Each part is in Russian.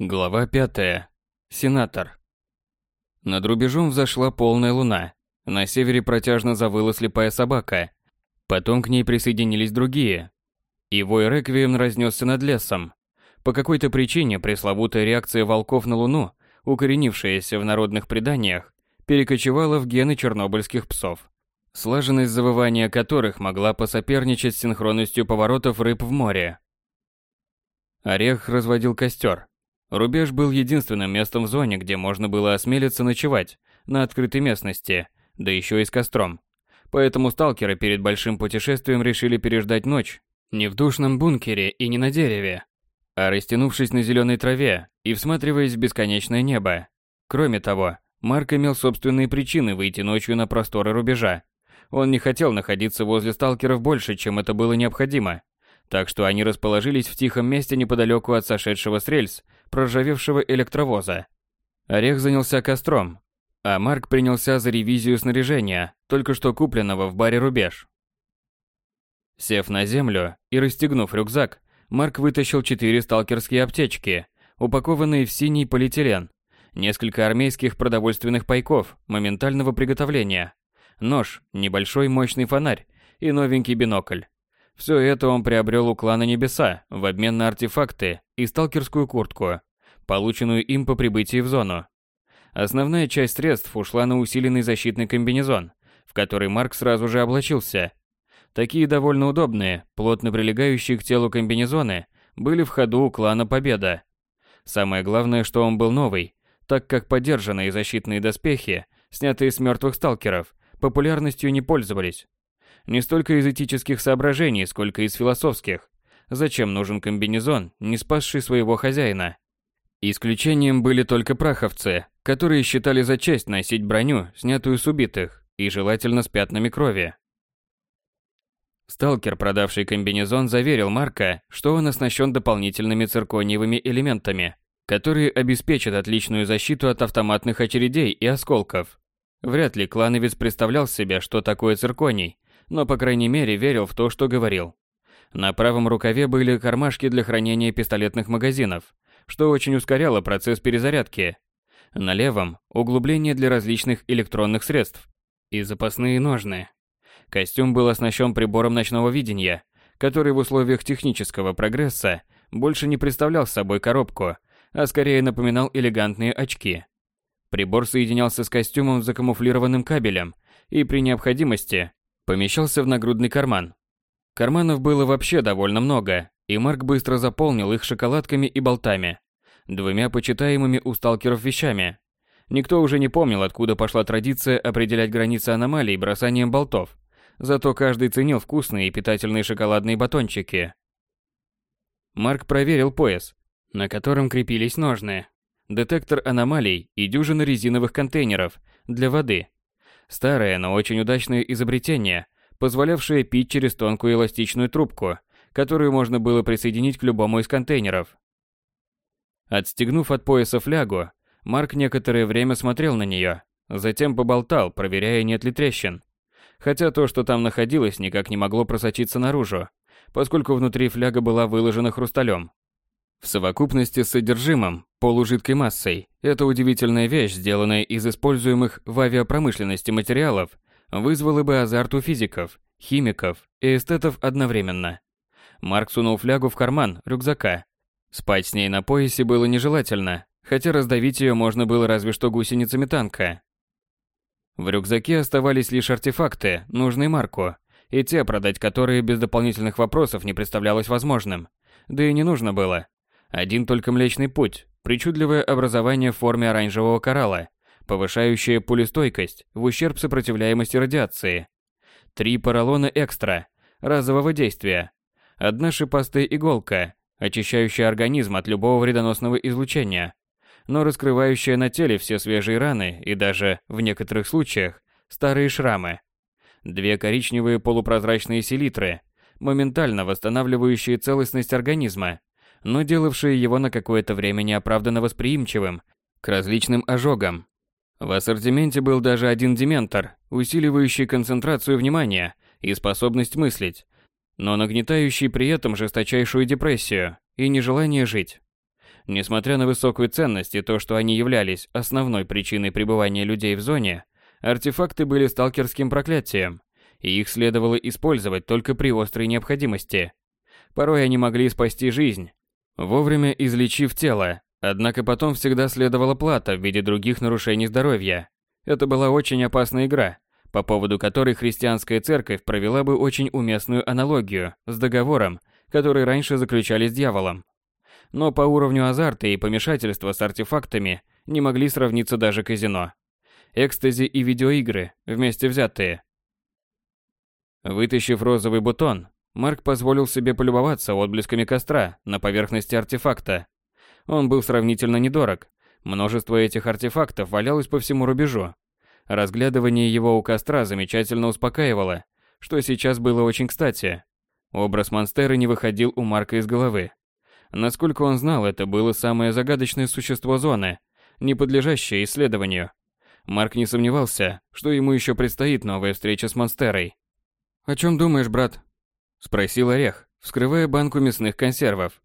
Глава пятая. Сенатор. Над рубежом взошла полная луна. На севере протяжно завыла слепая собака. Потом к ней присоединились другие. И вой реквием разнесся над лесом. По какой-то причине пресловутая реакция волков на луну, укоренившаяся в народных преданиях, перекочевала в гены чернобыльских псов. Слаженность завывания которых могла посоперничать с синхронностью поворотов рыб в море. Орех разводил костер, Рубеж был единственным местом в зоне, где можно было осмелиться ночевать на открытой местности, да еще и с костром. Поэтому сталкеры перед большим путешествием решили переждать ночь не в душном бункере и не на дереве, а растянувшись на зеленой траве и всматриваясь в бесконечное небо. Кроме того, Марк имел собственные причины выйти ночью на просторы рубежа. Он не хотел находиться возле сталкеров больше, чем это было необходимо. Так что они расположились в тихом месте неподалеку от сошедшего с рельс проржавевшего электровоза. Орех занялся костром, а Марк принялся за ревизию снаряжения, только что купленного в баре «Рубеж». Сев на землю и расстегнув рюкзак, Марк вытащил четыре сталкерские аптечки, упакованные в синий полиэтилен, несколько армейских продовольственных пайков моментального приготовления, нож, небольшой мощный фонарь и новенький бинокль. Все это он приобрел у клана Небеса в обмен на артефакты и сталкерскую куртку, полученную им по прибытии в зону. Основная часть средств ушла на усиленный защитный комбинезон, в который Марк сразу же облачился. Такие довольно удобные, плотно прилегающие к телу комбинезоны были в ходу у клана Победа. Самое главное, что он был новый, так как подержанные защитные доспехи, снятые с мертвых сталкеров, популярностью не пользовались. Не столько из этических соображений, сколько из философских. Зачем нужен комбинезон, не спасший своего хозяина? Исключением были только праховцы, которые считали за честь носить броню, снятую с убитых, и желательно с пятнами крови. Сталкер, продавший комбинезон, заверил Марка, что он оснащен дополнительными циркониевыми элементами, которые обеспечат отличную защиту от автоматных очередей и осколков. Вряд ли клановец представлял себе, что такое цирконий, но по крайней мере верил в то, что говорил. На правом рукаве были кармашки для хранения пистолетных магазинов, что очень ускоряло процесс перезарядки. На левом – углубление для различных электронных средств и запасные ножны. Костюм был оснащен прибором ночного видения, который в условиях технического прогресса больше не представлял собой коробку, а скорее напоминал элегантные очки. Прибор соединялся с костюмом закамуфлированным кабелем и при необходимости помещался в нагрудный карман. Карманов было вообще довольно много, и Марк быстро заполнил их шоколадками и болтами, двумя почитаемыми у сталкеров вещами. Никто уже не помнил, откуда пошла традиция определять границы аномалий бросанием болтов, зато каждый ценил вкусные и питательные шоколадные батончики. Марк проверил пояс, на котором крепились ножны, детектор аномалий и дюжина резиновых контейнеров для воды – Старое, но очень удачное изобретение, позволявшее пить через тонкую эластичную трубку, которую можно было присоединить к любому из контейнеров. Отстегнув от пояса флягу, Марк некоторое время смотрел на нее, затем поболтал, проверяя, нет ли трещин. Хотя то, что там находилось, никак не могло просочиться наружу, поскольку внутри фляга была выложена хрусталем. В совокупности с содержимым, полужидкой массой, эта удивительная вещь, сделанная из используемых в авиапромышленности материалов, вызвала бы азарт у физиков, химиков и эстетов одновременно. Марк сунул флягу в карман рюкзака. Спать с ней на поясе было нежелательно, хотя раздавить ее можно было разве что гусеницами танка. В рюкзаке оставались лишь артефакты, нужные Марку, и те, продать которые без дополнительных вопросов не представлялось возможным. Да и не нужно было. Один только Млечный Путь, причудливое образование в форме оранжевого коралла, повышающее пулестойкость в ущерб сопротивляемости радиации. Три поролона экстра, разового действия. Одна шипастая иголка, очищающая организм от любого вредоносного излучения, но раскрывающая на теле все свежие раны и даже, в некоторых случаях, старые шрамы. Две коричневые полупрозрачные селитры, моментально восстанавливающие целостность организма, но делавшие его на какое-то время неоправданно восприимчивым к различным ожогам. В ассортименте был даже один дементор, усиливающий концентрацию внимания и способность мыслить, но нагнетающий при этом жесточайшую депрессию и нежелание жить. Несмотря на высокую ценность и то, что они являлись основной причиной пребывания людей в зоне, артефакты были сталкерским проклятием, и их следовало использовать только при острой необходимости. Порой они могли спасти жизнь, вовремя излечив тело, однако потом всегда следовала плата в виде других нарушений здоровья. Это была очень опасная игра, по поводу которой христианская церковь провела бы очень уместную аналогию с договором, который раньше заключали с дьяволом. Но по уровню азарта и помешательства с артефактами не могли сравниться даже казино. Экстази и видеоигры, вместе взятые. Вытащив розовый бутон, Марк позволил себе полюбоваться отблесками костра на поверхности артефакта. Он был сравнительно недорог. Множество этих артефактов валялось по всему рубежу, Разглядывание его у костра замечательно успокаивало, что сейчас было очень кстати. Образ монстеры не выходил у Марка из головы. Насколько он знал, это было самое загадочное существо зоны, не подлежащее исследованию. Марк не сомневался, что ему еще предстоит новая встреча с монстерой. «О чем думаешь, брат?» – спросил Орех, вскрывая банку мясных консервов.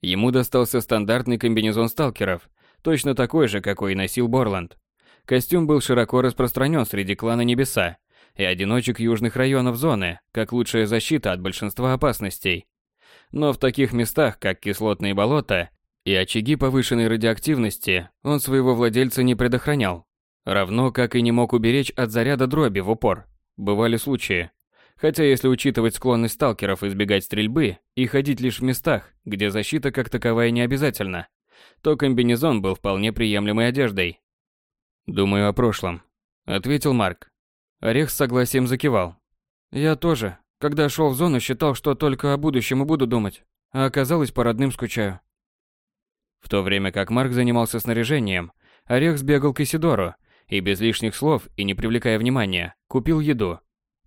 Ему достался стандартный комбинезон сталкеров, точно такой же, какой носил Борланд. Костюм был широко распространен среди клана Небеса и одиночек южных районов зоны, как лучшая защита от большинства опасностей. Но в таких местах, как кислотные болота и очаги повышенной радиоактивности, он своего владельца не предохранял. Равно как и не мог уберечь от заряда дроби в упор. Бывали случаи. Хотя если учитывать склонность сталкеров избегать стрельбы и ходить лишь в местах, где защита как таковая не обязательна, то комбинезон был вполне приемлемой одеждой. «Думаю о прошлом», — ответил Марк. Орех с согласием закивал. «Я тоже. Когда шел в зону, считал, что только о будущем и буду думать, а оказалось, по родным скучаю». В то время как Марк занимался снаряжением, Орех сбегал к Исидору и без лишних слов и не привлекая внимания, купил еду.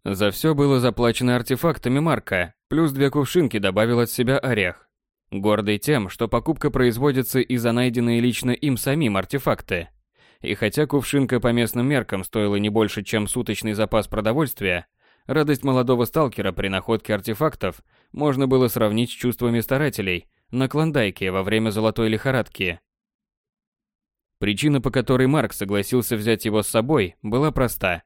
За все было заплачено артефактами Марка, плюс две кувшинки добавил от себя Орех. Гордый тем, что покупка производится и за найденные лично им самим артефакты. И хотя кувшинка по местным меркам стоила не больше, чем суточный запас продовольствия, радость молодого сталкера при находке артефактов можно было сравнить с чувствами старателей на Клондайке во время золотой лихорадки. Причина, по которой Марк согласился взять его с собой, была проста.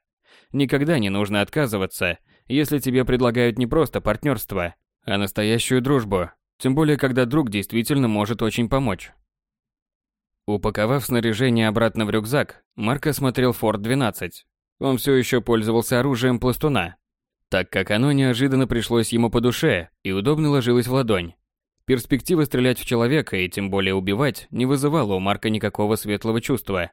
Никогда не нужно отказываться, если тебе предлагают не просто партнерство, а настоящую дружбу, тем более когда друг действительно может очень помочь. Упаковав снаряжение обратно в рюкзак, Марк осмотрел Форд-12. Он все еще пользовался оружием пластуна, так как оно неожиданно пришлось ему по душе и удобно ложилось в ладонь. Перспектива стрелять в человека и тем более убивать не вызывала у Марка никакого светлого чувства.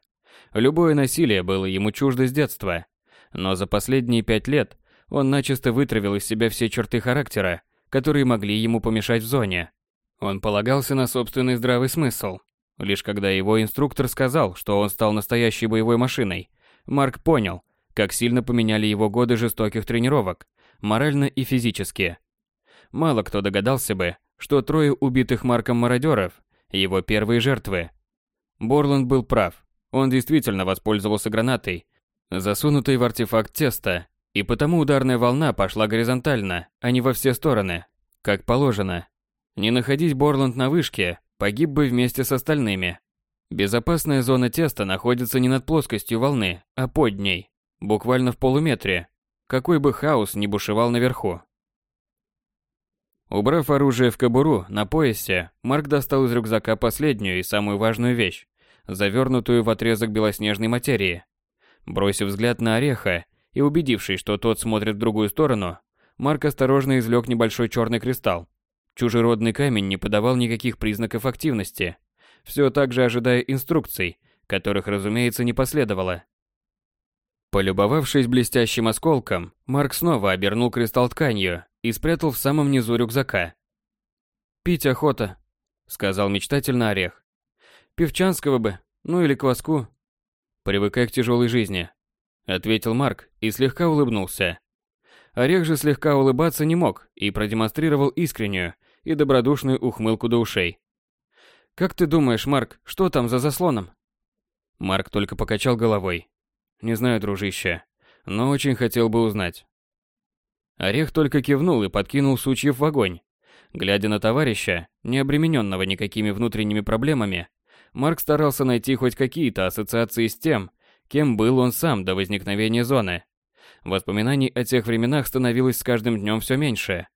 Любое насилие было ему чуждо с детства. Но за последние пять лет он начисто вытравил из себя все черты характера, которые могли ему помешать в зоне. Он полагался на собственный здравый смысл, Лишь когда его инструктор сказал, что он стал настоящей боевой машиной, Марк понял, как сильно поменяли его годы жестоких тренировок, морально и физически. Мало кто догадался бы, что трое убитых Марком мародеров – его первые жертвы. Борланд был прав. Он действительно воспользовался гранатой, засунутой в артефакт теста, и потому ударная волна пошла горизонтально, а не во все стороны, как положено. Не находить Борланд на вышке, погиб бы вместе с остальными. Безопасная зона теста находится не над плоскостью волны, а под ней, буквально в полуметре, какой бы хаос ни бушевал наверху. Убрав оружие в кобуру на поясе, Марк достал из рюкзака последнюю и самую важную вещь, завернутую в отрезок белоснежной материи. Бросив взгляд на Ореха и убедившись, что тот смотрит в другую сторону, Марк осторожно извлек небольшой черный кристалл. Чужеродный камень не подавал никаких признаков активности, все так же ожидая инструкций, которых, разумеется, не последовало. Полюбовавшись блестящим осколком, Марк снова обернул кристалл тканью и спрятал в самом низу рюкзака. «Пить охота», — сказал мечтательно Орех. «Певчанского бы, ну или кваску». «Привыкай к тяжелой жизни», — ответил Марк и слегка улыбнулся. Орех же слегка улыбаться не мог и продемонстрировал искреннюю, и добродушную ухмылку до ушей. «Как ты думаешь, Марк, что там за заслоном?» Марк только покачал головой. «Не знаю, дружище, но очень хотел бы узнать». Орех только кивнул и подкинул сучьев в огонь. Глядя на товарища, не обремененного никакими внутренними проблемами, Марк старался найти хоть какие-то ассоциации с тем, кем был он сам до возникновения зоны. Воспоминаний о тех временах становилось с каждым днем все меньше,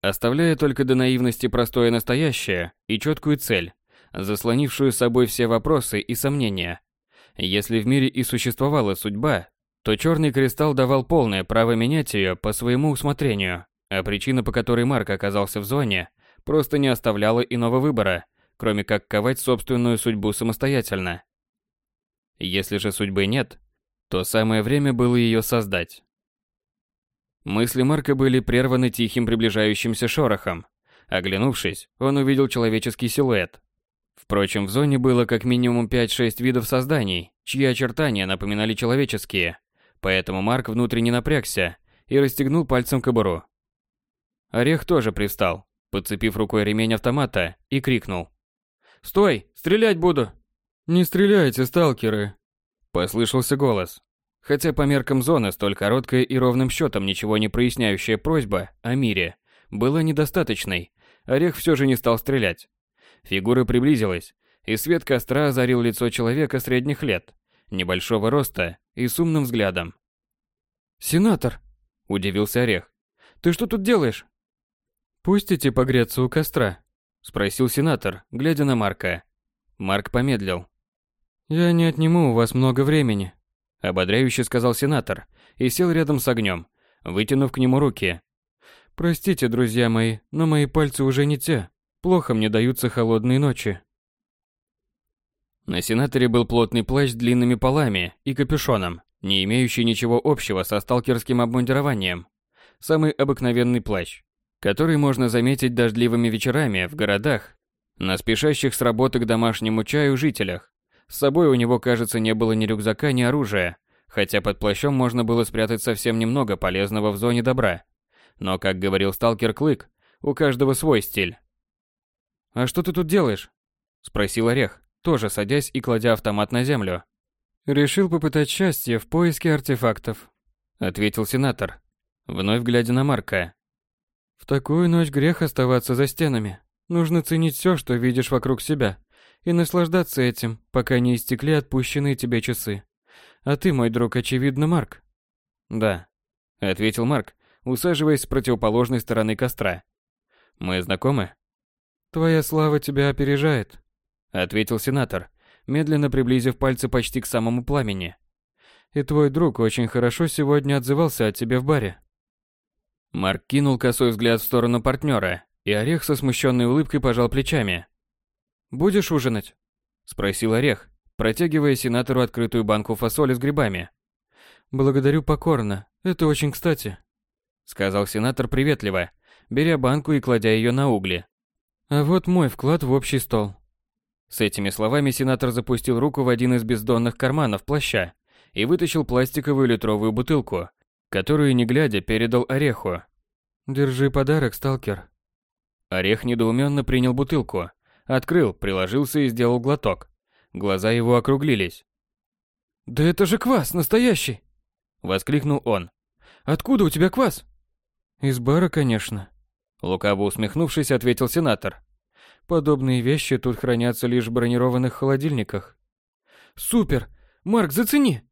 оставляя только до наивности простое настоящее и четкую цель, заслонившую собой все вопросы и сомнения. Если в мире и существовала судьба, то черный кристалл давал полное право менять ее по своему усмотрению, а причина, по которой Марк оказался в зоне, просто не оставляла иного выбора, кроме как ковать собственную судьбу самостоятельно. Если же судьбы нет, то самое время было ее создать. Мысли Марка были прерваны тихим приближающимся шорохом. Оглянувшись, он увидел человеческий силуэт, Впрочем, в зоне было как минимум 5-6 видов созданий, чьи очертания напоминали человеческие, поэтому Марк внутренне напрягся и расстегнул пальцем кобуру. Орех тоже привстал, подцепив рукой ремень автомата и крикнул. «Стой! Стрелять буду!» «Не стреляйте, сталкеры!» Послышался голос. Хотя по меркам зоны столь короткая и ровным счетом ничего не проясняющая просьба о мире была недостаточной, Орех все же не стал стрелять. Фигура приблизилась, и свет костра озарил лицо человека средних лет, небольшого роста и с умным взглядом. «Сенатор!» – удивился Орех. «Ты что тут делаешь?» «Пустите погреться у костра?» – спросил сенатор, глядя на Марка. Марк помедлил. «Я не отниму у вас много времени», – ободряюще сказал сенатор и сел рядом с огнем, вытянув к нему руки. «Простите, друзья мои, но мои пальцы уже не те, Плохо мне даются холодные ночи. На сенаторе был плотный плащ с длинными полами и капюшоном, не имеющий ничего общего со сталкерским обмундированием. Самый обыкновенный плащ, который можно заметить дождливыми вечерами в городах, на спешащих с работы к домашнему чаю жителях. С собой у него, кажется, не было ни рюкзака, ни оружия, хотя под плащом можно было спрятать совсем немного полезного в зоне добра. Но, как говорил сталкер Клык, у каждого свой стиль. «А что ты тут делаешь?» – спросил Орех, тоже садясь и кладя автомат на землю. «Решил попытать счастье в поиске артефактов», – ответил сенатор, вновь глядя на Марка. «В такую ночь грех оставаться за стенами. Нужно ценить все, что видишь вокруг себя, и наслаждаться этим, пока не истекли отпущенные тебе часы. А ты, мой друг, очевидно, Марк?» «Да», – ответил Марк, усаживаясь с противоположной стороны костра. «Мы знакомы?» «Твоя слава тебя опережает», — ответил сенатор, медленно приблизив пальцы почти к самому пламени. «И твой друг очень хорошо сегодня отзывался о тебе в баре». Марк кинул косой взгляд в сторону партнера, и Орех со смущенной улыбкой пожал плечами. «Будешь ужинать?» – спросил Орех, протягивая сенатору открытую банку фасоли с грибами. «Благодарю покорно, это очень кстати», – сказал сенатор приветливо, беря банку и кладя ее на угли. А вот мой вклад в общий стол. С этими словами сенатор запустил руку в один из бездонных карманов плаща и вытащил пластиковую литровую бутылку, которую, не глядя, передал Ореху. «Держи подарок, сталкер». Орех недоуменно принял бутылку, открыл, приложился и сделал глоток. Глаза его округлились. «Да это же квас, настоящий!» Воскликнул он. «Откуда у тебя квас?» «Из бара, конечно», Лукаво усмехнувшись, ответил сенатор. Подобные вещи тут хранятся лишь в бронированных холодильниках. Супер! Марк, зацени!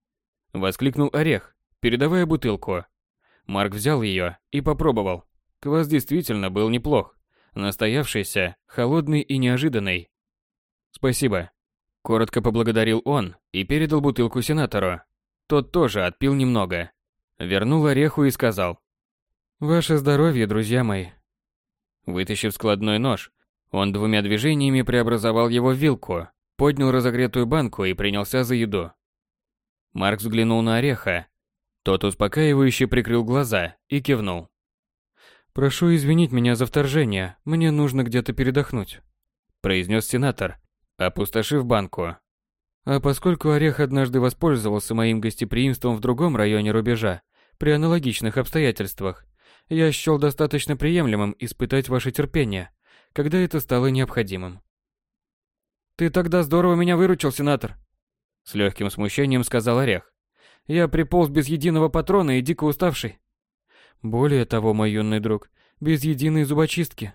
Воскликнул Орех, передавая бутылку. Марк взял ее и попробовал. Квас действительно был неплох. Настоявшийся, холодный и неожиданный. Спасибо. Коротко поблагодарил он и передал бутылку сенатору. Тот тоже отпил немного. Вернул ореху и сказал. «Ваше здоровье, друзья мои. Вытащив складной нож, он двумя движениями преобразовал его в вилку, поднял разогретую банку и принялся за еду. Марк взглянул на ореха. Тот успокаивающе прикрыл глаза и кивнул. «Прошу извинить меня за вторжение, мне нужно где-то передохнуть», произнес сенатор, опустошив банку. А поскольку Орех однажды воспользовался моим гостеприимством в другом районе рубежа, при аналогичных обстоятельствах, я счел достаточно приемлемым испытать ваше терпение, когда это стало необходимым. «Ты тогда здорово меня выручил, сенатор!» С легким смущением сказал Орех. «Я приполз без единого патрона и дико уставший». «Более того, мой юный друг, без единой зубочистки»,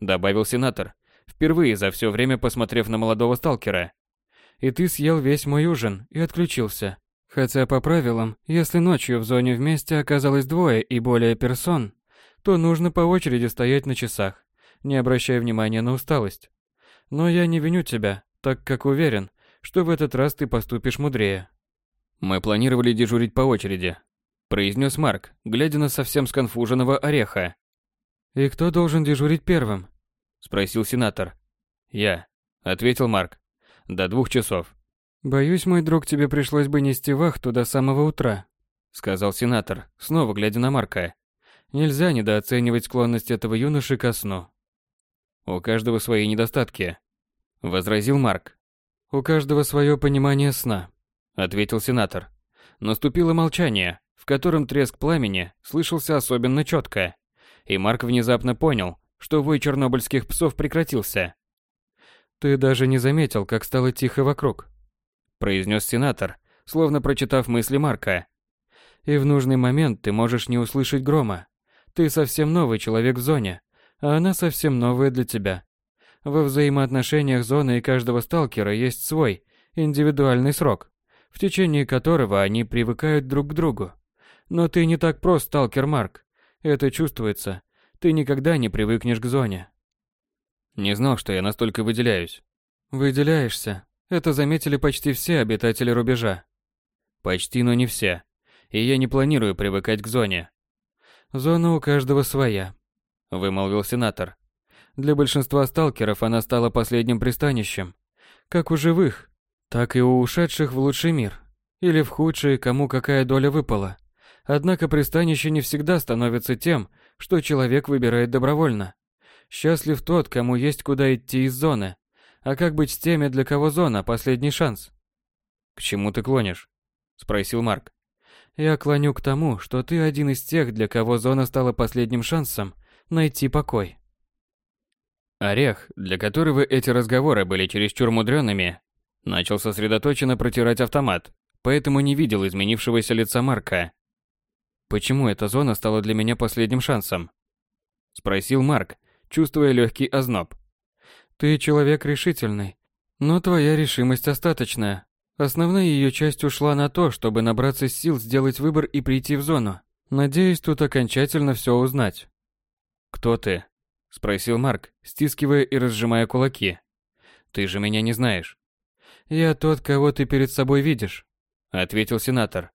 добавил сенатор, впервые за все время посмотрев на молодого сталкера. И ты съел весь мой ужин и отключился. Хотя по правилам, если ночью в зоне вместе оказалось двое и более персон, то нужно по очереди стоять на часах, не обращая внимания на усталость. Но я не виню тебя, так как уверен, что в этот раз ты поступишь мудрее. Мы планировали дежурить по очереди, произнес Марк, глядя на совсем сконфуженного ореха. И кто должен дежурить первым? спросил сенатор. Я, ответил Марк. До двух часов. «Боюсь, мой друг, тебе пришлось бы нести вахту до самого утра», сказал сенатор, снова глядя на Марка. «Нельзя недооценивать склонность этого юноши ко сну». «У каждого свои недостатки», — возразил Марк. «У каждого свое понимание сна», — ответил сенатор. Наступило молчание, в котором треск пламени слышался особенно четко, и Марк внезапно понял, что вой чернобыльских псов прекратился. «Ты даже не заметил, как стало тихо вокруг», произнес сенатор, словно прочитав мысли Марка. И в нужный момент ты можешь не услышать грома. Ты совсем новый человек в зоне, а она совсем новая для тебя. Во взаимоотношениях зоны и каждого сталкера есть свой, индивидуальный срок, в течение которого они привыкают друг к другу. Но ты не так прост, сталкер Марк. Это чувствуется. Ты никогда не привыкнешь к зоне. Не знал, что я настолько выделяюсь. Выделяешься. Это заметили почти все обитатели рубежа. Почти, но не все. И я не планирую привыкать к зоне. Зона у каждого своя, вымолвил сенатор. Для большинства сталкеров она стала последним пристанищем. Как у живых, так и у ушедших в лучший мир. Или в худший, кому какая доля выпала. Однако пристанище не всегда становится тем, что человек выбирает добровольно. Счастлив тот, кому есть куда идти из зоны, а как быть с теми, для кого зона – последний шанс? К чему ты клонишь? Спросил Марк. Я клоню к тому, что ты один из тех, для кого зона стала последним шансом найти покой. Орех, для которого эти разговоры были чересчур мудрёными, начал сосредоточенно протирать автомат, поэтому не видел изменившегося лица Марка. «Почему эта зона стала для меня последним шансом?» Спросил Марк, чувствуя легкий озноб. Ты человек решительный, но твоя решимость остаточная. Основная ее часть ушла на то, чтобы набраться сил сделать выбор и прийти в зону. Надеюсь, тут окончательно все узнать. «Кто ты?» – спросил Марк, стискивая и разжимая кулаки. «Ты же меня не знаешь». «Я тот, кого ты перед собой видишь», – ответил сенатор.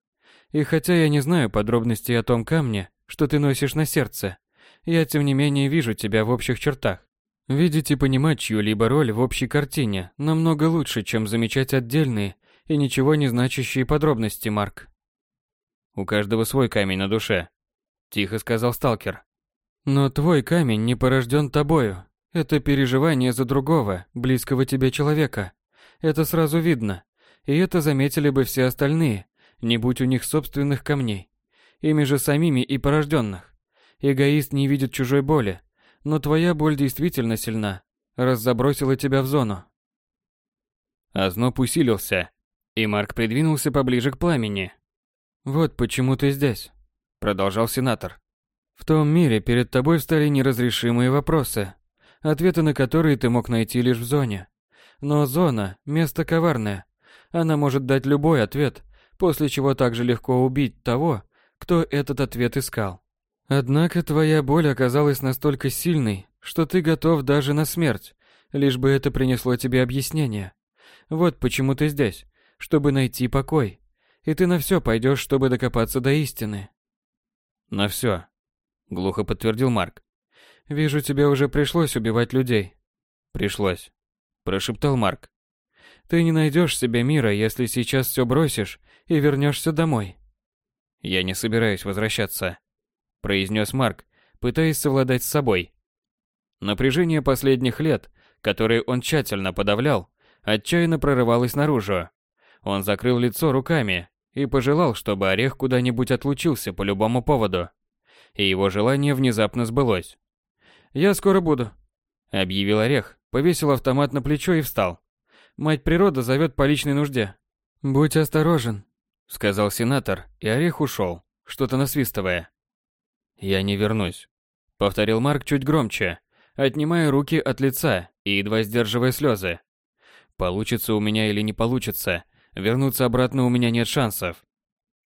«И хотя я не знаю подробностей о том камне, что ты носишь на сердце, я тем не менее вижу тебя в общих чертах. Видеть и понимать чью-либо роль в общей картине намного лучше, чем замечать отдельные и ничего не значащие подробности, Марк. У каждого свой камень на душе, тихо сказал сталкер. Но твой камень не порожден тобою. Это переживание за другого, близкого тебе человека. Это сразу видно. И это заметили бы все остальные, не будь у них собственных камней. Ими же самими и порожденных. Эгоист не видит чужой боли, но твоя боль действительно сильна, раз забросила тебя в зону. Озноб усилился, и Марк придвинулся поближе к пламени. «Вот почему ты здесь», — продолжал сенатор. «В том мире перед тобой встали неразрешимые вопросы, ответы на которые ты мог найти лишь в зоне. Но зона — место коварное. Она может дать любой ответ, после чего также легко убить того, кто этот ответ искал. Однако твоя боль оказалась настолько сильной, что ты готов даже на смерть, лишь бы это принесло тебе объяснение. Вот почему ты здесь, чтобы найти покой. И ты на все пойдешь, чтобы докопаться до истины. На все, глухо подтвердил Марк. Вижу, тебе уже пришлось убивать людей. Пришлось, прошептал Марк. Ты не найдешь себе мира, если сейчас все бросишь и вернешься домой. Я не собираюсь возвращаться произнес Марк, пытаясь совладать с собой. Напряжение последних лет, которое он тщательно подавлял, отчаянно прорывалось наружу. Он закрыл лицо руками и пожелал, чтобы Орех куда-нибудь отлучился по любому поводу. И его желание внезапно сбылось. «Я скоро буду», — объявил Орех, повесил автомат на плечо и встал. «Мать природа зовет по личной нужде». «Будь осторожен», — сказал сенатор, и Орех ушел, что-то насвистывая. «Я не вернусь», — повторил Марк чуть громче, отнимая руки от лица и едва сдерживая слезы. Получится у меня или не получится, вернуться обратно у меня нет шансов.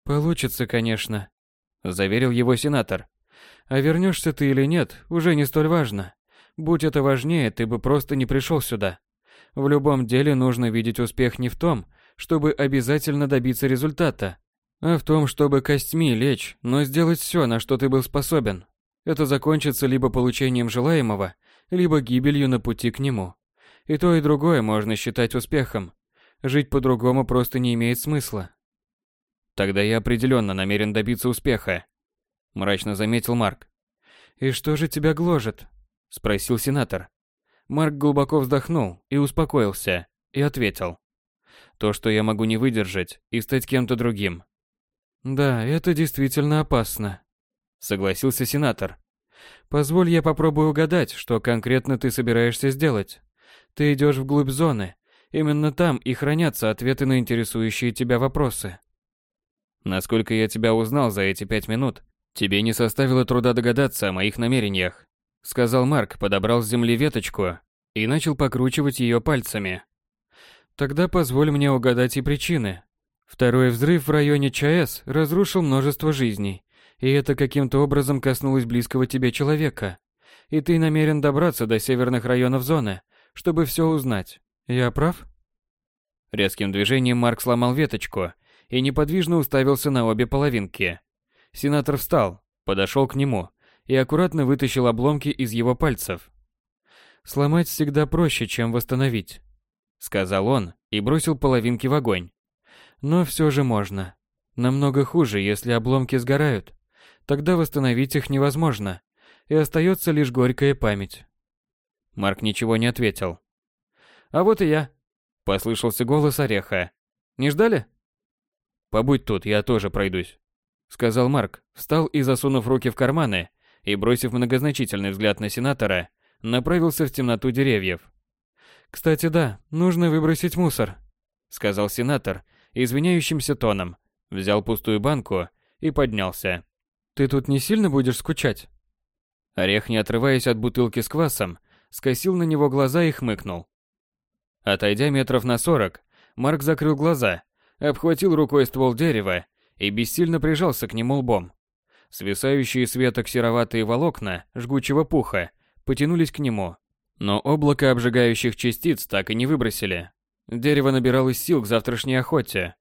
Получится, конечно, заверил его сенатор. А вернешься ты или нет, уже не столь важно. Будь это важнее, ты бы просто не пришел сюда. В любом деле нужно видеть успех не в том, чтобы обязательно добиться результата, а в том, чтобы костьми лечь, но сделать все, на что ты был способен. Это закончится либо получением желаемого, либо гибелью на пути к нему. И то, и другое можно считать успехом. Жить по-другому просто не имеет смысла. Тогда я определенно намерен добиться успеха, мрачно заметил Марк. И что же тебя гложет? спросил сенатор. Марк глубоко вздохнул и успокоился, и ответил. То, что я могу не выдержать и стать кем-то другим. Да, это действительно опасно, согласился сенатор. Позволь я попробую угадать, что конкретно ты собираешься сделать. Ты идешь вглубь зоны. Именно там и хранятся ответы на интересующие тебя вопросы. Насколько я тебя узнал за эти пять минут, тебе не составило труда догадаться о моих намерениях, сказал Марк, подобрал с земли веточку и начал покручивать ее пальцами. Тогда позволь мне угадать и причины. Второй взрыв в районе ЧАЭС разрушил множество жизней, и это каким-то образом коснулось близкого тебе человека. И ты намерен добраться до северных районов зоны, чтобы все узнать. Я прав? Резким движением Марк сломал веточку и неподвижно уставился на обе половинки. Сенатор встал, подошел к нему и аккуратно вытащил обломки из его пальцев. «Сломать всегда проще, чем восстановить», — сказал он и бросил половинки в огонь. «Но все же можно. Намного хуже, если обломки сгорают. Тогда восстановить их невозможно, и остается лишь горькая память». Марк ничего не ответил. «А вот и я», — послышался голос Ореха. «Не ждали?» «Побудь тут, я тоже пройдусь», — сказал Марк, встал и, засунув руки в карманы, и, бросив многозначительный взгляд на сенатора, направился в темноту деревьев. «Кстати, да, нужно выбросить мусор», — сказал сенатор извиняющимся тоном, взял пустую банку и поднялся. «Ты тут не сильно будешь скучать?» Орех, не отрываясь от бутылки с квасом, скосил на него глаза и хмыкнул. Отойдя метров на сорок, Марк закрыл глаза, обхватил рукой ствол дерева и бессильно прижался к нему лбом. Свисающие с веток сероватые волокна жгучего пуха потянулись к нему, но облако обжигающих частиц так и не выбросили. Дерево набиралось сил к завтрашней охоте.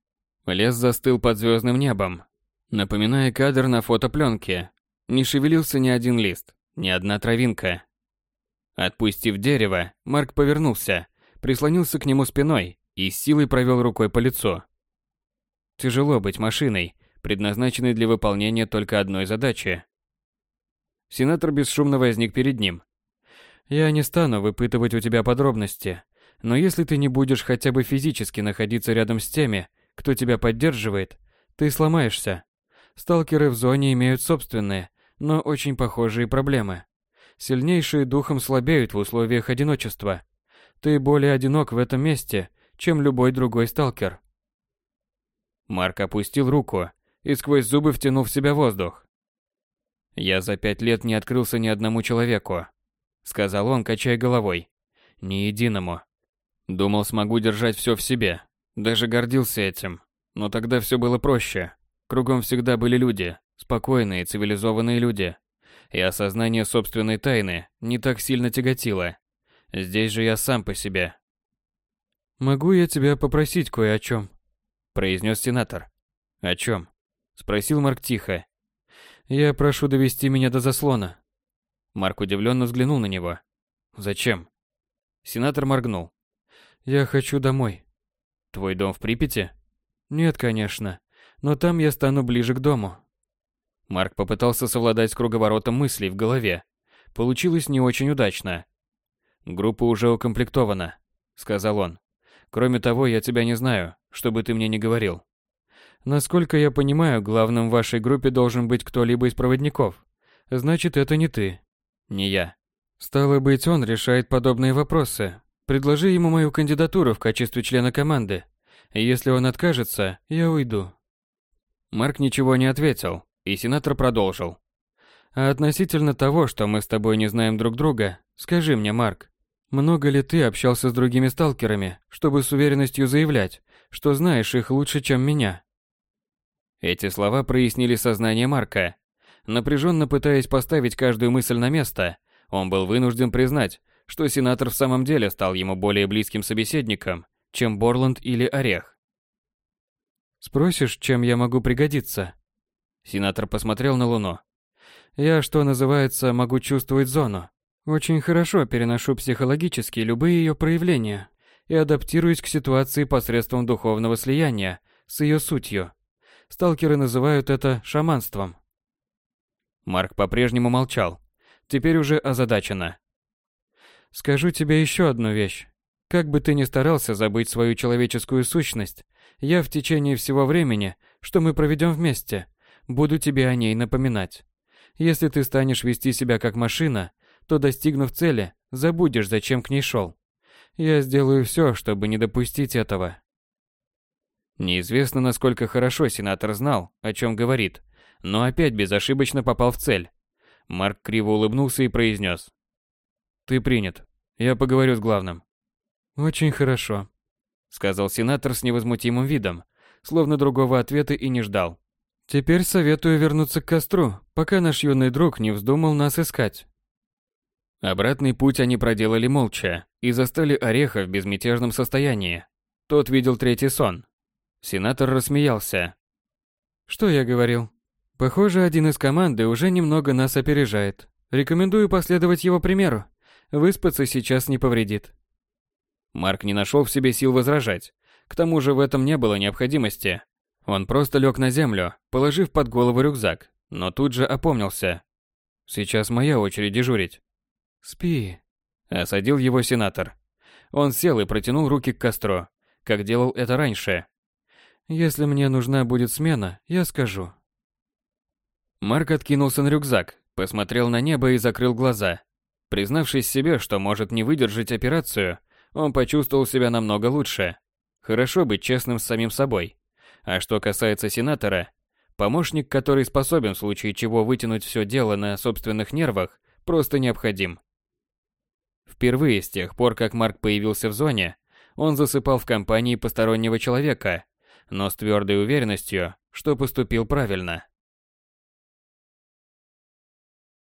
Лес застыл под звездным небом, напоминая кадр на фотопленке. Не шевелился ни один лист, ни одна травинка. Отпустив дерево, Марк повернулся, прислонился к нему спиной и с силой провел рукой по лицу. Тяжело быть машиной, предназначенной для выполнения только одной задачи. Сенатор бесшумно возник перед ним. «Я не стану выпытывать у тебя подробности, но если ты не будешь хотя бы физически находиться рядом с теми, кто тебя поддерживает, ты сломаешься. Сталкеры в зоне имеют собственные, но очень похожие проблемы. Сильнейшие духом слабеют в условиях одиночества. Ты более одинок в этом месте, чем любой другой сталкер. Марк опустил руку и сквозь зубы втянул в себя воздух. «Я за пять лет не открылся ни одному человеку», — сказал он, качая головой. «Ни единому. Думал, смогу держать все в себе. Даже гордился этим. Но тогда все было проще. Кругом всегда были люди, спокойные, цивилизованные люди. И осознание собственной тайны не так сильно тяготило. Здесь же я сам по себе. «Могу я тебя попросить кое о чем?» произнес сенатор. «О чем?» спросил Марк тихо. «Я прошу довести меня до заслона». Марк удивленно взглянул на него. «Зачем?» Сенатор моргнул. Я хочу домой. Твой дом в Припяти? Нет, конечно. Но там я стану ближе к дому. Марк попытался совладать с круговоротом мыслей в голове. Получилось не очень удачно. Группа уже укомплектована, сказал он. Кроме того, я тебя не знаю, чтобы ты мне не говорил. Насколько я понимаю, главным в вашей группе должен быть кто-либо из проводников. Значит, это не ты. Не я. Стало быть, он решает подобные вопросы, Предложи ему мою кандидатуру в качестве члена команды. Если он откажется, я уйду. Марк ничего не ответил, и сенатор продолжил. А относительно того, что мы с тобой не знаем друг друга, Скажи мне, Марк, много ли ты общался с другими сталкерами, чтобы с уверенностью заявлять, что знаешь их лучше, чем меня? Эти слова прояснили сознание Марка. Напряженно пытаясь поставить каждую мысль на место, он был вынужден признать, что сенатор в самом деле стал ему более близким собеседником, чем Борланд или Орех. «Спросишь, чем я могу пригодиться?» Сенатор посмотрел на Луну. «Я, что называется, могу чувствовать зону. Очень хорошо переношу психологически любые ее проявления и адаптируюсь к ситуации посредством духовного слияния с ее сутью. Сталкеры называют это шаманством. Марк по-прежнему молчал, теперь уже озадаченно. Скажу тебе еще одну вещь. Как бы ты ни старался забыть свою человеческую сущность, я в течение всего времени, что мы проведем вместе, буду тебе о ней напоминать. Если ты станешь вести себя как машина, то, достигнув цели, забудешь, зачем к ней шел. Я сделаю все, чтобы не допустить этого. Неизвестно, насколько хорошо сенатор знал, о чем говорит, но опять безошибочно попал в цель. Марк криво улыбнулся и произнес. «Ты принят. Я поговорю с главным». «Очень хорошо», — сказал сенатор с невозмутимым видом, словно другого ответа и не ждал. «Теперь советую вернуться к костру, пока наш юный друг не вздумал нас искать». Обратный путь они проделали молча и застали Ореха в безмятежном состоянии. Тот видел третий сон. Сенатор рассмеялся. «Что я говорил? Похоже, один из команды уже немного нас опережает. Рекомендую последовать его примеру. Выспаться сейчас не повредит». Марк не нашел в себе сил возражать. К тому же в этом не было необходимости. Он просто лег на землю, положив под голову рюкзак, но тут же опомнился. «Сейчас моя очередь дежурить». «Спи», — осадил его сенатор. Он сел и протянул руки к костру, как делал это раньше. «Если мне нужна будет смена, я скажу». Марк откинулся на рюкзак, посмотрел на небо и закрыл глаза. Признавшись себе, что может не выдержать операцию, он почувствовал себя намного лучше. Хорошо быть честным с самим собой. А что касается сенатора, помощник, который способен в случае чего вытянуть все дело на собственных нервах, просто необходим. Впервые с тех пор, как Марк появился в зоне, он засыпал в компании постороннего человека, но с твердой уверенностью, что поступил правильно.